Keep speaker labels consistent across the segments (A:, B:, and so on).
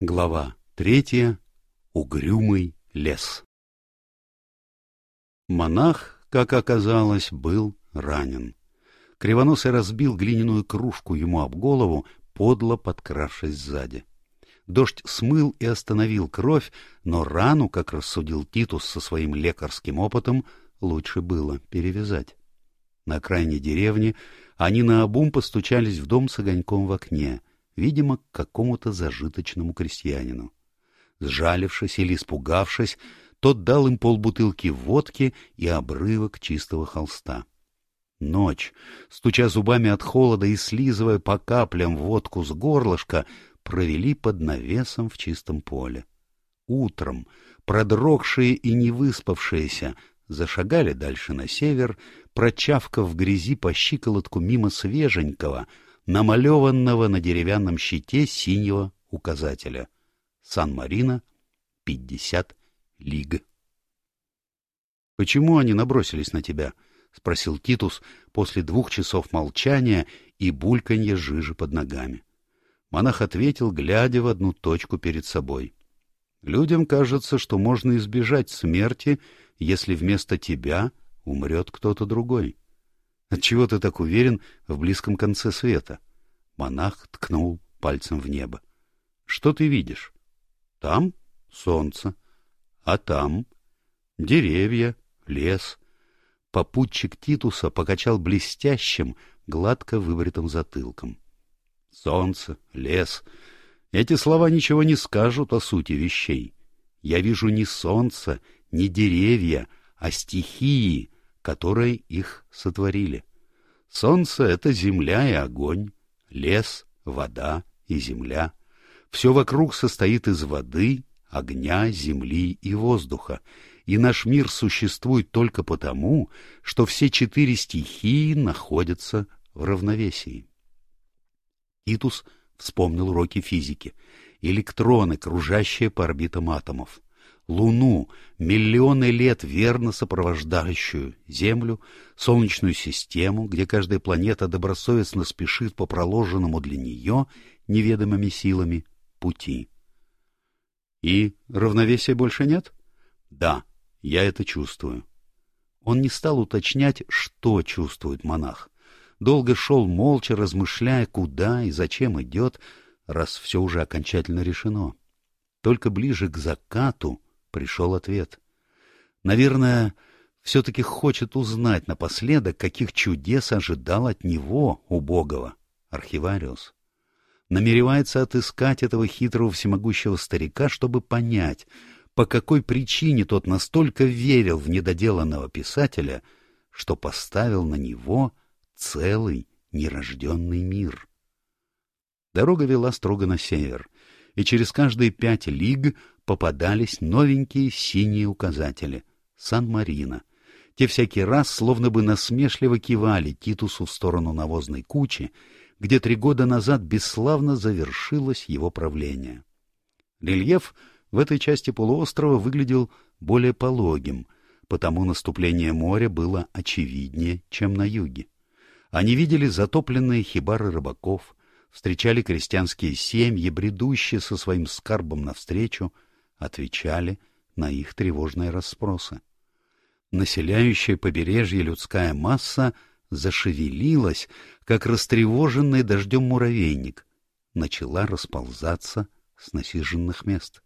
A: Глава третья. Угрюмый лес. Монах, как оказалось, был ранен. Кривоносый разбил глиняную кружку ему об голову, подло подкравшись сзади. Дождь смыл и остановил кровь, но рану, как рассудил Титус со своим лекарским опытом, лучше было перевязать. На окраине деревни они наобум постучались в дом с огоньком в окне — видимо, к какому-то зажиточному крестьянину. Сжалившись или испугавшись, тот дал им полбутылки водки и обрывок чистого холста. Ночь, стуча зубами от холода и слизывая по каплям водку с горлышка, провели под навесом в чистом поле. Утром, продрогшие и не выспавшиеся, зашагали дальше на север, прочавкав в грязи по щиколотку мимо свеженького — намалеванного на деревянном щите синего указателя. Сан-Марино, 50 лиг. — Почему они набросились на тебя? — спросил Титус после двух часов молчания и бульканья жижи под ногами. Монах ответил, глядя в одну точку перед собой. — Людям кажется, что можно избежать смерти, если вместо тебя умрет кто-то другой. — Отчего ты так уверен в близком конце света? Монах ткнул пальцем в небо. Что ты видишь? Там солнце, а там деревья, лес. Попутчик Титуса покачал блестящим, гладко выбритым затылком. Солнце, лес. Эти слова ничего не скажут о сути вещей. Я вижу не солнце, не деревья, а стихии, которые их сотворили. Солнце — это земля и огонь, лес, вода и земля. Все вокруг состоит из воды, огня, земли и воздуха, и наш мир существует только потому, что все четыре стихии находятся в равновесии. Титус вспомнил уроки физики. Электроны, кружащие по орбитам атомов. Луну, миллионы лет верно сопровождающую Землю, Солнечную систему, где каждая планета добросовестно спешит по проложенному для нее неведомыми силами пути. И равновесия больше нет? Да, я это чувствую. Он не стал уточнять, что чувствует монах. Долго шел молча, размышляя, куда и зачем идет, раз все уже окончательно решено. Только ближе к закату пришел ответ. Наверное, все-таки хочет узнать напоследок, каких чудес ожидал от него, убогого, архивариус. Намеревается отыскать этого хитрого всемогущего старика, чтобы понять, по какой причине тот настолько верил в недоделанного писателя, что поставил на него целый нерожденный мир. Дорога вела строго на север, и через каждые пять лиг попадались новенькие синие указатели — Сан-Марино. Те всякий раз словно бы насмешливо кивали Титусу в сторону навозной кучи, где три года назад бесславно завершилось его правление. Рельеф в этой части полуострова выглядел более пологим, потому наступление моря было очевиднее, чем на юге. Они видели затопленные хибары рыбаков, встречали крестьянские семьи, бредущие со своим скарбом навстречу, отвечали на их тревожные расспросы. Населяющая побережье людская масса зашевелилась, как растревоженный дождем муравейник, начала расползаться с насиженных мест.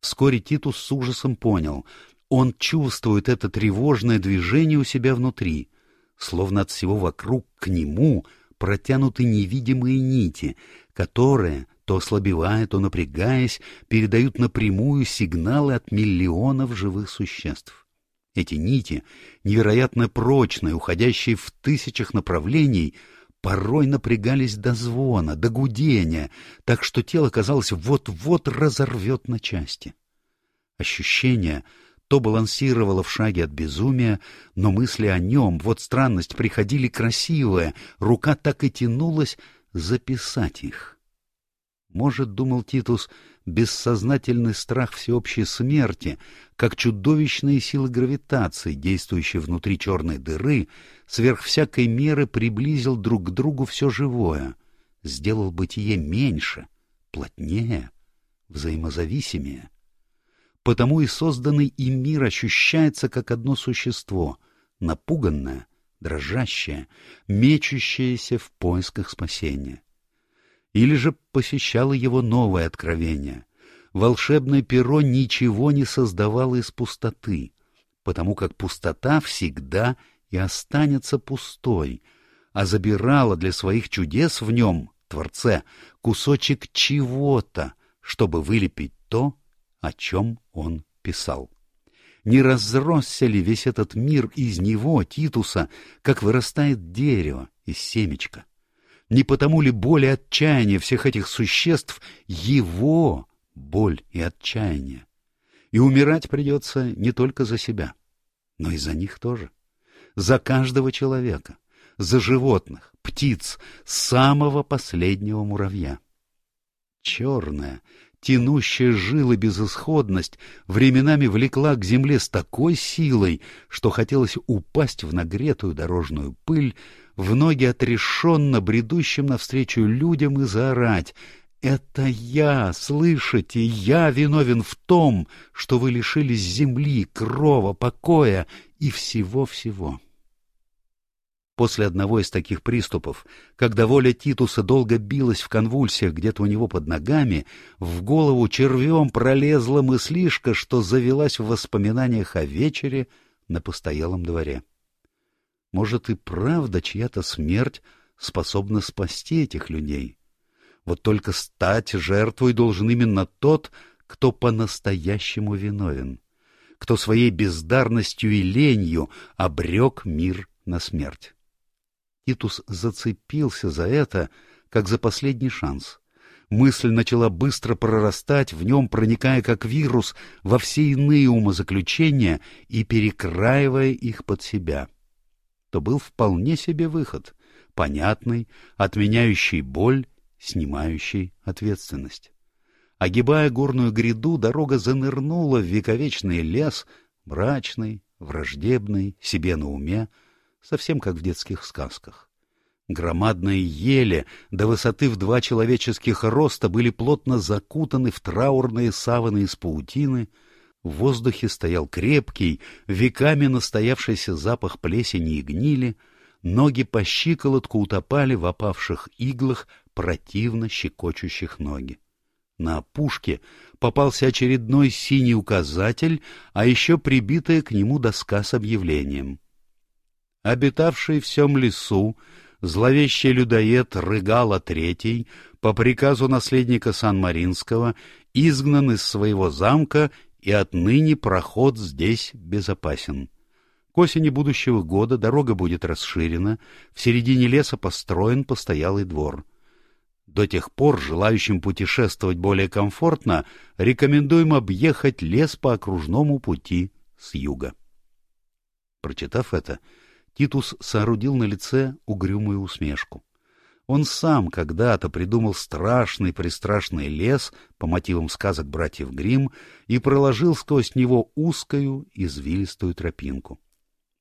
A: Вскоре Титус с ужасом понял, он чувствует это тревожное движение у себя внутри, словно от всего вокруг к нему протянуты невидимые нити, которые то ослабевая, то напрягаясь, передают напрямую сигналы от миллионов живых существ. Эти нити, невероятно прочные, уходящие в тысячах направлений, порой напрягались до звона, до гудения, так что тело, казалось, вот-вот разорвет на части. Ощущение то балансировало в шаге от безумия, но мысли о нем, вот странность, приходили красивые, рука так и тянулась записать их. Может, думал Титус, бессознательный страх всеобщей смерти, как чудовищные силы гравитации, действующие внутри черной дыры, сверх всякой меры приблизил друг к другу все живое, сделал бытие меньше, плотнее, взаимозависимее. Потому и созданный им мир ощущается как одно существо, напуганное, дрожащее, мечущееся в поисках спасения. Или же посещало его новое откровение. Волшебное перо ничего не создавало из пустоты, потому как пустота всегда и останется пустой, а забирала для своих чудес в нем, Творце, кусочек чего-то, чтобы вылепить то, о чем он писал. Не разросся ли весь этот мир из него, Титуса, как вырастает дерево из семечка? Не потому ли боль и отчаяние всех этих существ его боль и отчаяние? И умирать придется не только за себя, но и за них тоже. За каждого человека, за животных, птиц, самого последнего муравья. Черная, тянущая жилы безысходность временами влекла к земле с такой силой, что хотелось упасть в нагретую дорожную пыль, в ноги отрешенно бредущим навстречу людям и заорать «Это я, слышите, я виновен в том, что вы лишились земли, крова, покоя и всего-всего». После одного из таких приступов, когда воля Титуса долго билась в конвульсиях где-то у него под ногами, в голову червем пролезла мыслишка, что завелась в воспоминаниях о вечере на постоялом дворе. Может, и правда чья-то смерть способна спасти этих людей? Вот только стать жертвой должен именно тот, кто по-настоящему виновен, кто своей бездарностью и ленью обрек мир на смерть. Титус зацепился за это, как за последний шанс. Мысль начала быстро прорастать, в нем проникая как вирус во все иные умозаключения и перекраивая их под себя. То был вполне себе выход, понятный, отменяющий боль, снимающий ответственность. Огибая горную гряду, дорога занырнула в вековечный лес, мрачный, враждебный, себе на уме, совсем как в детских сказках. Громадные ели до высоты в два человеческих роста были плотно закутаны в траурные саваны из паутины, в воздухе стоял крепкий, веками настоявшийся запах плесени и гнили, ноги по щиколотку утопали в опавших иглах, противно щекочущих ноги. На опушке попался очередной синий указатель, а еще прибитая к нему доска с объявлением обитавший в всем лесу, зловещий людоед Рыгала Третий, по приказу наследника Сан-Маринского, изгнан из своего замка, и отныне проход здесь безопасен. К осени будущего года дорога будет расширена, в середине леса построен постоялый двор. До тех пор желающим путешествовать более комфортно рекомендуем объехать лес по окружному пути с юга. Прочитав это, Титус соорудил на лице угрюмую усмешку. Он сам когда-то придумал страшный-престрашный лес по мотивам сказок братьев Гримм и проложил сквозь него узкую извилистую тропинку.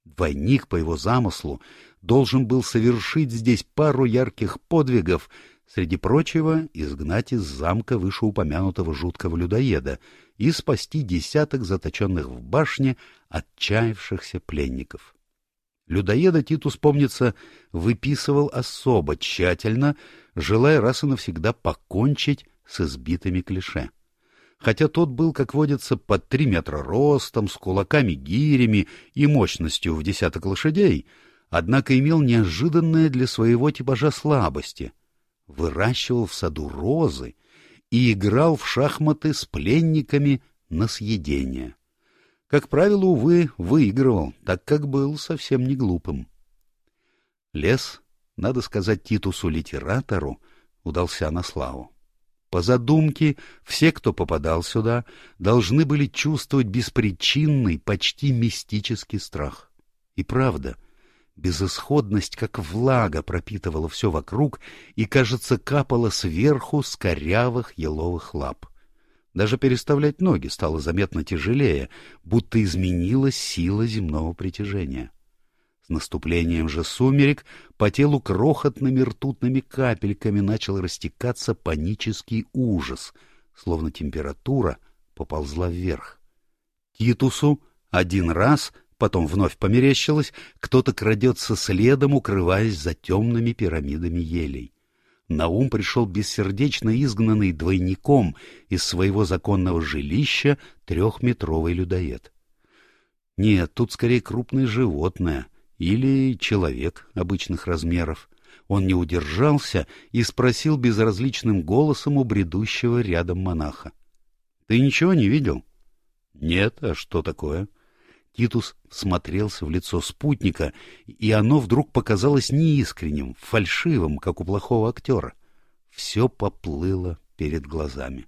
A: Двойник, по его замыслу, должен был совершить здесь пару ярких подвигов, среди прочего изгнать из замка вышеупомянутого жуткого людоеда и спасти десяток заточенных в башне отчаявшихся пленников. Людоеда Титус, помнится, выписывал особо тщательно, желая раз и навсегда покончить с избитыми клише. Хотя тот был, как водится, под три метра ростом, с кулаками-гирями и мощностью в десяток лошадей, однако имел неожиданное для своего типажа слабости. Выращивал в саду розы и играл в шахматы с пленниками на съедение. Как правило, увы, выигрывал, так как был совсем не глупым. Лес, надо сказать Титусу-литератору, удался на славу. По задумке, все, кто попадал сюда, должны были чувствовать беспричинный, почти мистический страх. И правда, безысходность, как влага, пропитывала все вокруг и, кажется, капала сверху с корявых еловых лап. Даже переставлять ноги стало заметно тяжелее, будто изменилась сила земного притяжения. С наступлением же сумерек по телу крохотными ртутными капельками начал растекаться панический ужас, словно температура поползла вверх. Титусу один раз, потом вновь померещилось, кто-то крадется следом, укрываясь за темными пирамидами елей. На ум пришел бессердечно изгнанный двойником из своего законного жилища трехметровый людоед. Нет, тут скорее крупное животное или человек обычных размеров. Он не удержался и спросил безразличным голосом у бредущего рядом монаха. — Ты ничего не видел? — Нет, а что такое? Титус смотрелся в лицо спутника, и оно вдруг показалось неискренним, фальшивым, как у плохого актера. Все поплыло перед глазами.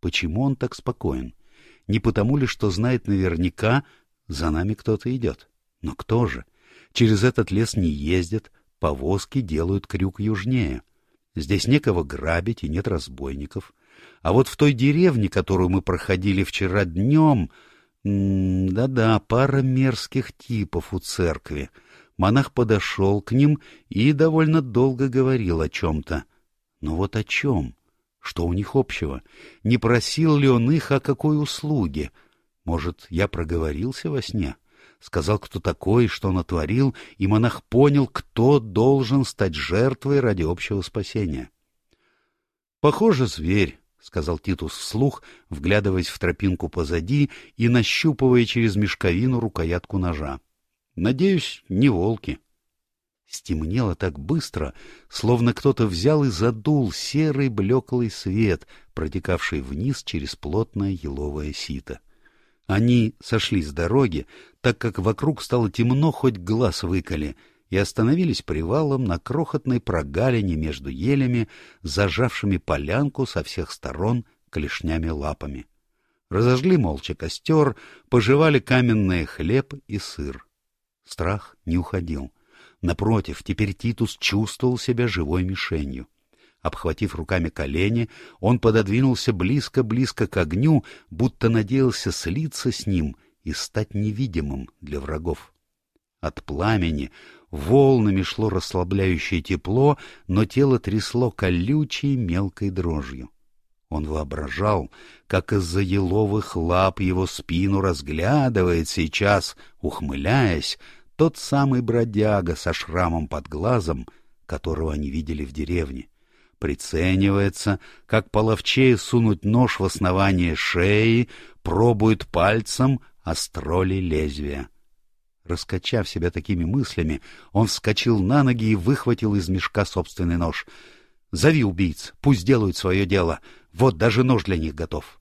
A: Почему он так спокоен? Не потому ли, что знает наверняка, за нами кто-то идет? Но кто же? Через этот лес не ездят, повозки делают крюк южнее. Здесь некого грабить и нет разбойников. А вот в той деревне, которую мы проходили вчера днем... Да-да, пара мерзких типов у церкви. Монах подошел к ним и довольно долго говорил о чем-то. Но вот о чем? Что у них общего? Не просил ли он их о какой услуге? Может, я проговорился во сне? — сказал, кто такой, что натворил, и монах понял, кто должен стать жертвой ради общего спасения. — Похоже, зверь, — сказал Титус вслух, вглядываясь в тропинку позади и нащупывая через мешковину рукоятку ножа. — Надеюсь, не волки. Стемнело так быстро, словно кто-то взял и задул серый блеклый свет, протекавший вниз через плотное еловое сито. Они сошли с дороги, так как вокруг стало темно, хоть глаз выколи, и остановились привалом на крохотной прогалине между елями, зажавшими полянку со всех сторон клешнями лапами. Разожгли молча костер, пожевали каменный хлеб и сыр. Страх не уходил. Напротив, теперь Титус чувствовал себя живой мишенью. Обхватив руками колени, он пододвинулся близко-близко к огню, будто надеялся слиться с ним и стать невидимым для врагов. От пламени волнами шло расслабляющее тепло, но тело трясло колючей мелкой дрожью. Он воображал, как из-за еловых лап его спину разглядывает сейчас, ухмыляясь, тот самый бродяга со шрамом под глазом, которого они видели в деревне приценивается, как половчее сунуть нож в основание шеи, пробует пальцем, остро ли лезвие. Раскачав себя такими мыслями, он вскочил на ноги и выхватил из мешка собственный нож. «Зови убийц, пусть делают свое дело. Вот даже нож для них готов»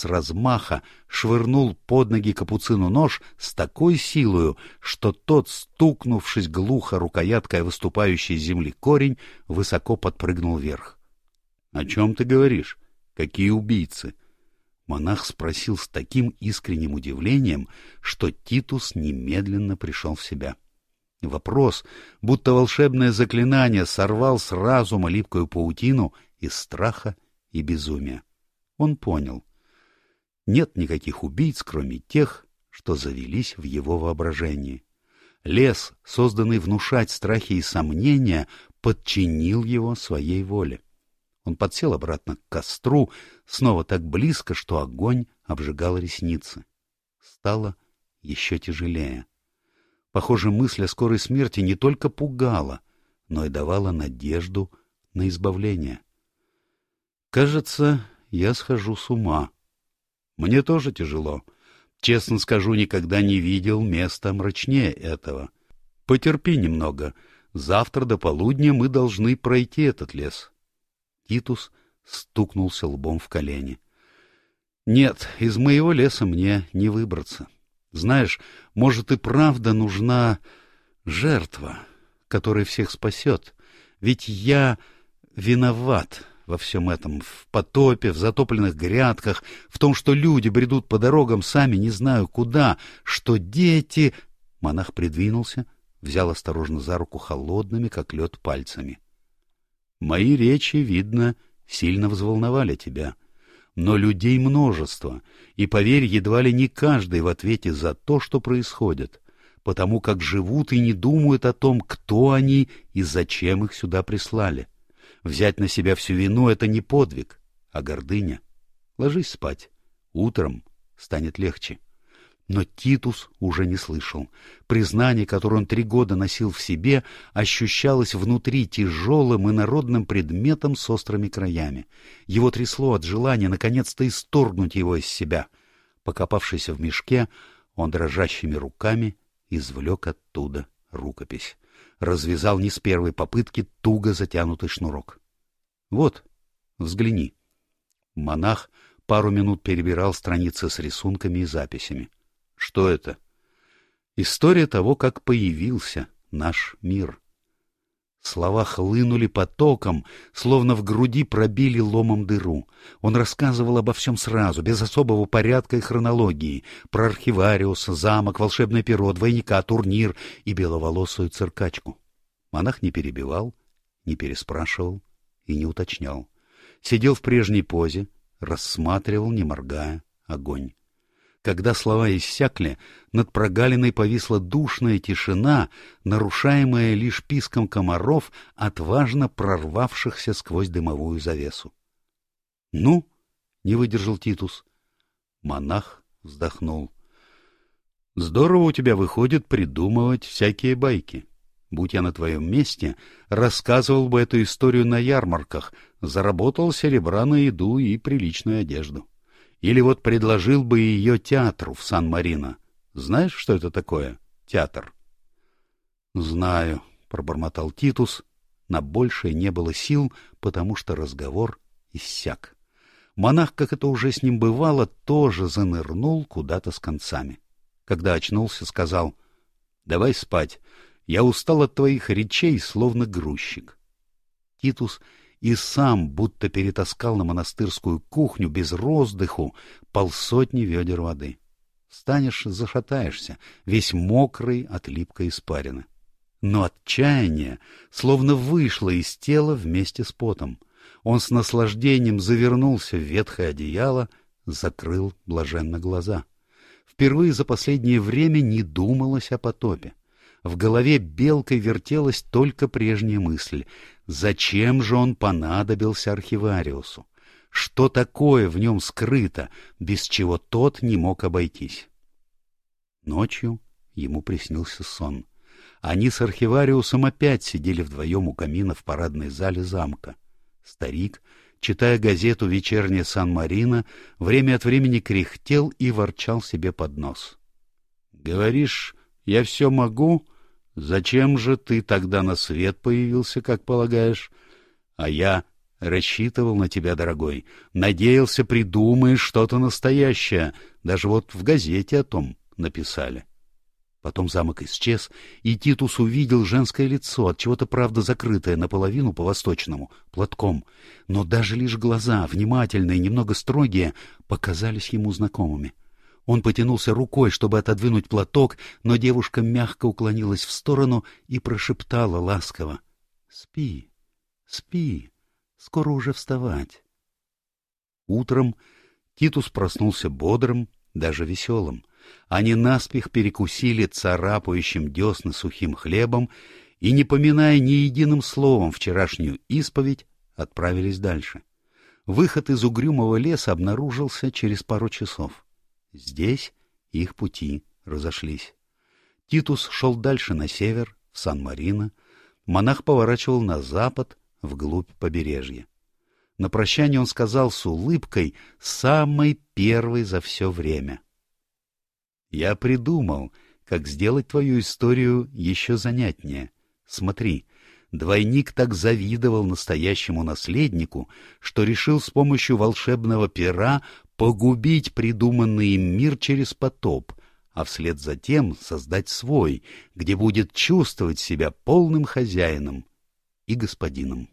A: с размаха швырнул под ноги капуцину нож с такой силою, что тот, стукнувшись глухо рукояткой выступающей земли корень, высоко подпрыгнул вверх. — О чем ты говоришь? Какие убийцы? Монах спросил с таким искренним удивлением, что Титус немедленно пришел в себя. Вопрос, будто волшебное заклинание, сорвал с разума липкую паутину из страха и безумия. Он понял — нет никаких убийц, кроме тех, что завелись в его воображении. Лес, созданный внушать страхи и сомнения, подчинил его своей воле. Он подсел обратно к костру, снова так близко, что огонь обжигал ресницы. Стало еще тяжелее. Похоже, мысль о скорой смерти не только пугала, но и давала надежду на избавление. «Кажется, я схожу с ума», мне тоже тяжело. Честно скажу, никогда не видел места мрачнее этого. Потерпи немного. Завтра до полудня мы должны пройти этот лес. Титус стукнулся лбом в колени. Нет, из моего леса мне не выбраться. Знаешь, может и правда нужна жертва, которая всех спасет. Ведь я виноват во всем этом, в потопе, в затопленных грядках, в том, что люди бредут по дорогам сами не знаю куда, что дети... Монах придвинулся, взял осторожно за руку холодными, как лед, пальцами. Мои речи, видно, сильно взволновали тебя. Но людей множество, и, поверь, едва ли не каждый в ответе за то, что происходит, потому как живут и не думают о том, кто они и зачем их сюда прислали. Взять на себя всю вину — это не подвиг, а гордыня. Ложись спать. Утром станет легче. Но Титус уже не слышал. Признание, которое он три года носил в себе, ощущалось внутри тяжелым и народным предметом с острыми краями. Его трясло от желания наконец-то исторгнуть его из себя. Покопавшись в мешке, он дрожащими руками извлек оттуда рукопись. Развязал не с первой попытки туго затянутый шнурок. — Вот, взгляни. Монах пару минут перебирал страницы с рисунками и записями. — что это? История того, как появился наш мир. Слова хлынули потоком, словно в груди пробили ломом дыру. Он рассказывал обо всем сразу, без особого порядка и хронологии, про архивариуса, замок, волшебное перо, двойника, турнир и беловолосую циркачку. Монах не перебивал, не переспрашивал и не уточнял. Сидел в прежней позе, рассматривал, не моргая, огонь. Когда слова иссякли, над прогалиной повисла душная тишина, нарушаемая лишь писком комаров, отважно прорвавшихся сквозь дымовую завесу. — Ну? — не выдержал Титус. Монах вздохнул. — Здорово у тебя выходит придумывать всякие байки. Будь я на твоем месте, рассказывал бы эту историю на ярмарках, заработал серебра на еду и приличную одежду. Или вот предложил бы ее театру в Сан-Марино. Знаешь, что это такое? Театр. — Знаю, — пробормотал Титус. На большее не было сил, потому что разговор иссяк. Монах, как это уже с ним бывало, тоже занырнул куда-то с концами. Когда очнулся, сказал, — Давай спать. Я устал от твоих речей, словно грузчик. Титус и сам будто перетаскал на монастырскую кухню без роздыху полсотни ведер воды. Станешь, зашатаешься, весь мокрый от липкой испарины. Но отчаяние словно вышло из тела вместе с потом. Он с наслаждением завернулся в ветхое одеяло, закрыл блаженно глаза. Впервые за последнее время не думалось о потопе. В голове белкой вертелась только прежняя мысль. Зачем же он понадобился архивариусу? Что такое в нем скрыто, без чего тот не мог обойтись? Ночью ему приснился сон. Они с архивариусом опять сидели вдвоем у камина в парадной зале замка. Старик, читая газету «Вечерняя Сан-Марино», время от времени кряхтел и ворчал себе под нос. — Говоришь, я все могу, Зачем же ты тогда на свет появился, как полагаешь? А я рассчитывал на тебя, дорогой. Надеялся, придумаешь что-то настоящее. Даже вот в газете о том написали. Потом замок исчез, и Титус увидел женское лицо, от чего-то, правда, закрытое наполовину по-восточному, платком. Но даже лишь глаза, внимательные, немного строгие, показались ему знакомыми. Он потянулся рукой, чтобы отодвинуть платок, но девушка мягко уклонилась в сторону и прошептала ласково. — Спи, спи, скоро уже вставать. Утром Титус проснулся бодрым, даже веселым. Они наспех перекусили царапающим десны сухим хлебом и, не поминая ни единым словом вчерашнюю исповедь, отправились дальше. Выход из угрюмого леса обнаружился через пару часов. Здесь их пути разошлись. Титус шел дальше на север, в Сан-Марино. Монах поворачивал на запад, вглубь побережья. На прощание он сказал с улыбкой, самой первой за все время. «Я придумал, как сделать твою историю еще занятнее. Смотри, двойник так завидовал настоящему наследнику, что решил с помощью волшебного пера погубить придуманный им мир через потоп, а вслед за тем создать свой, где будет чувствовать себя полным хозяином и господином.